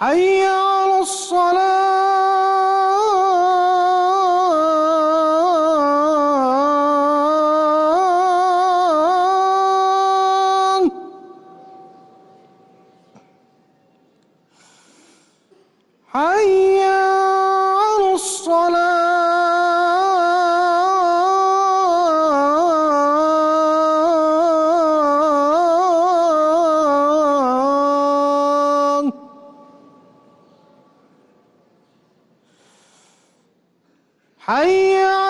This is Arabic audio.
حي على الصلاة. حي حي على